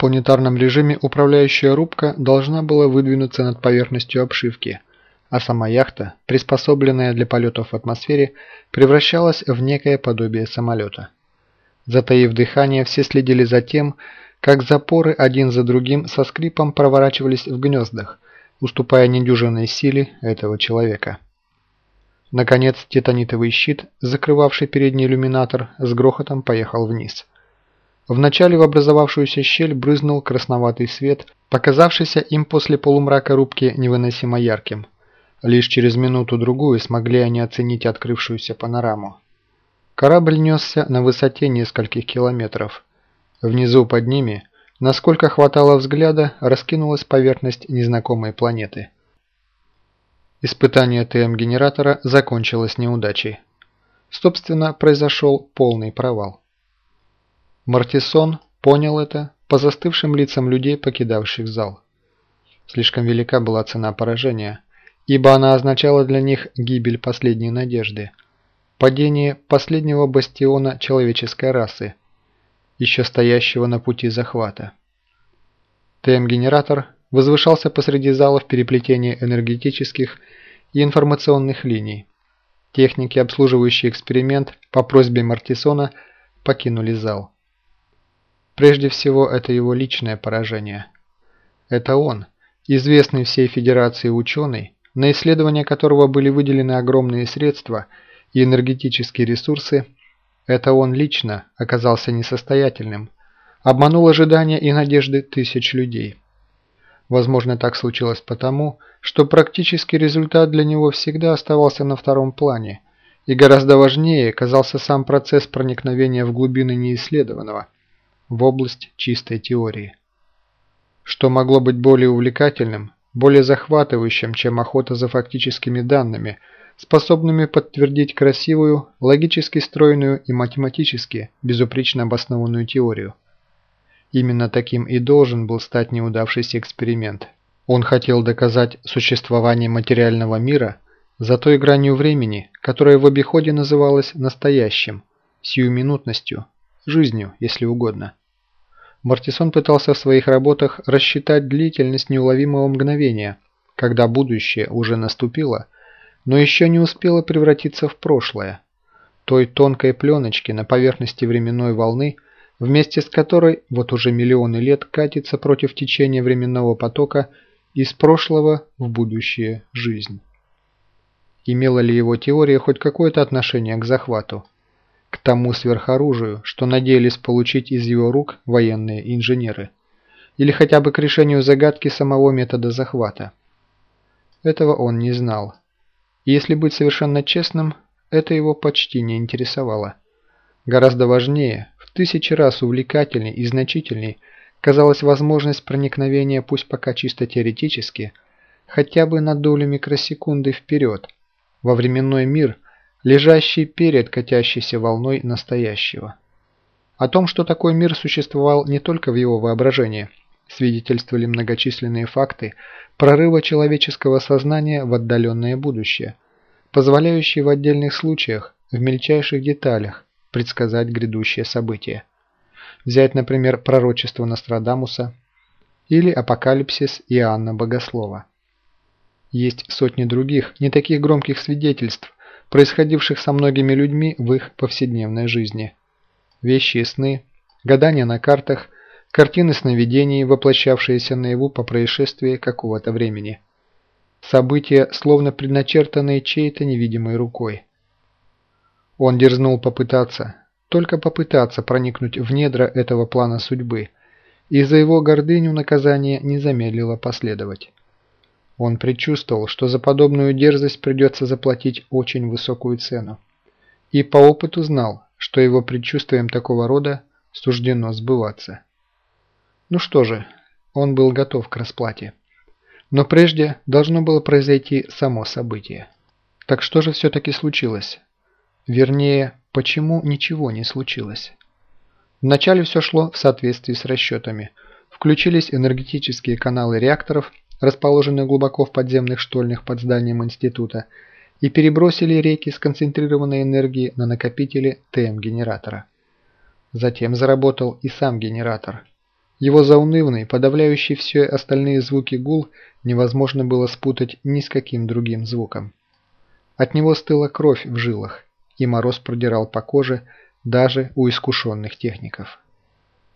планетарном режиме управляющая рубка должна была выдвинуться над поверхностью обшивки, а сама яхта, приспособленная для полетов в атмосфере, превращалась в некое подобие самолета. Затаив дыхание, все следили за тем, как запоры один за другим со скрипом проворачивались в гнездах, уступая недюжинной силе этого человека. Наконец, титанитовый щит, закрывавший передний иллюминатор, с грохотом поехал вниз. Вначале в образовавшуюся щель брызнул красноватый свет, показавшийся им после полумрака рубки невыносимо ярким. Лишь через минуту-другую смогли они оценить открывшуюся панораму. Корабль несся на высоте нескольких километров. Внизу под ними, насколько хватало взгляда, раскинулась поверхность незнакомой планеты. Испытание ТМ-генератора закончилось неудачей. Собственно, произошел полный провал. Мартисон понял это по застывшим лицам людей, покидавших зал. Слишком велика была цена поражения, ибо она означала для них гибель последней надежды, падение последнего бастиона человеческой расы, еще стоящего на пути захвата. ТМ-генератор возвышался посреди зала в переплетении энергетических и информационных линий. Техники, обслуживающие эксперимент по просьбе Мартисона, покинули зал. Прежде всего, это его личное поражение. Это он, известный всей Федерации ученый, на исследование которого были выделены огромные средства и энергетические ресурсы, это он лично оказался несостоятельным, обманул ожидания и надежды тысяч людей. Возможно, так случилось потому, что практический результат для него всегда оставался на втором плане, и гораздо важнее казался сам процесс проникновения в глубины неисследованного, в область чистой теории. Что могло быть более увлекательным, более захватывающим, чем охота за фактическими данными, способными подтвердить красивую, логически стройную и математически безупречно обоснованную теорию. Именно таким и должен был стать неудавшийся эксперимент. Он хотел доказать существование материального мира за той гранью времени, которая в обиходе называлась настоящим, сиюминутностью, жизнью, если угодно. Мартисон пытался в своих работах рассчитать длительность неуловимого мгновения, когда будущее уже наступило, но еще не успело превратиться в прошлое, той тонкой пленочки на поверхности временной волны – вместе с которой вот уже миллионы лет катится против течения временного потока из прошлого в будущее жизнь. Имела ли его теория хоть какое-то отношение к захвату? К тому сверхоружию, что надеялись получить из его рук военные инженеры? Или хотя бы к решению загадки самого метода захвата? Этого он не знал. И если быть совершенно честным, это его почти не интересовало. Гораздо важнее, в тысячи раз увлекательней и значительней казалась возможность проникновения, пусть пока чисто теоретически, хотя бы на долю микросекунды вперед, во временной мир, лежащий перед катящейся волной настоящего. О том, что такой мир существовал не только в его воображении, свидетельствовали многочисленные факты прорыва человеческого сознания в отдаленное будущее, позволяющие в отдельных случаях, в мельчайших деталях, предсказать грядущее событие. Взять, например, пророчество Нострадамуса или апокалипсис Иоанна Богослова. Есть сотни других, не таких громких свидетельств, происходивших со многими людьми в их повседневной жизни. Вещи и сны, гадания на картах, картины сновидений, воплощавшиеся наяву по происшествии какого-то времени. События, словно предначертанные чьей-то невидимой рукой. Он дерзнул попытаться, только попытаться проникнуть в недра этого плана судьбы, и за его гордыню наказание не замедлило последовать. Он предчувствовал, что за подобную дерзость придется заплатить очень высокую цену. И по опыту знал, что его предчувствием такого рода суждено сбываться. Ну что же, он был готов к расплате. Но прежде должно было произойти само событие. Так что же все-таки случилось? Вернее, почему ничего не случилось. Вначале все шло в соответствии с расчетами. Включились энергетические каналы реакторов, расположенных глубоко в подземных штольнях под зданием института, и перебросили реки сконцентрированной энергии на накопители ТМ-генератора. Затем заработал и сам генератор. Его заунывный, подавляющий все остальные звуки гул невозможно было спутать ни с каким другим звуком. От него стыла кровь в жилах, и мороз продирал по коже даже у искушенных техников.